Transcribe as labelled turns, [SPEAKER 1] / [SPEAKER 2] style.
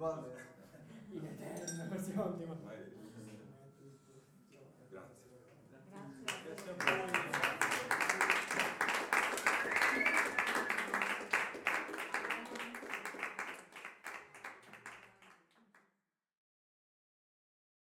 [SPEAKER 1] continuare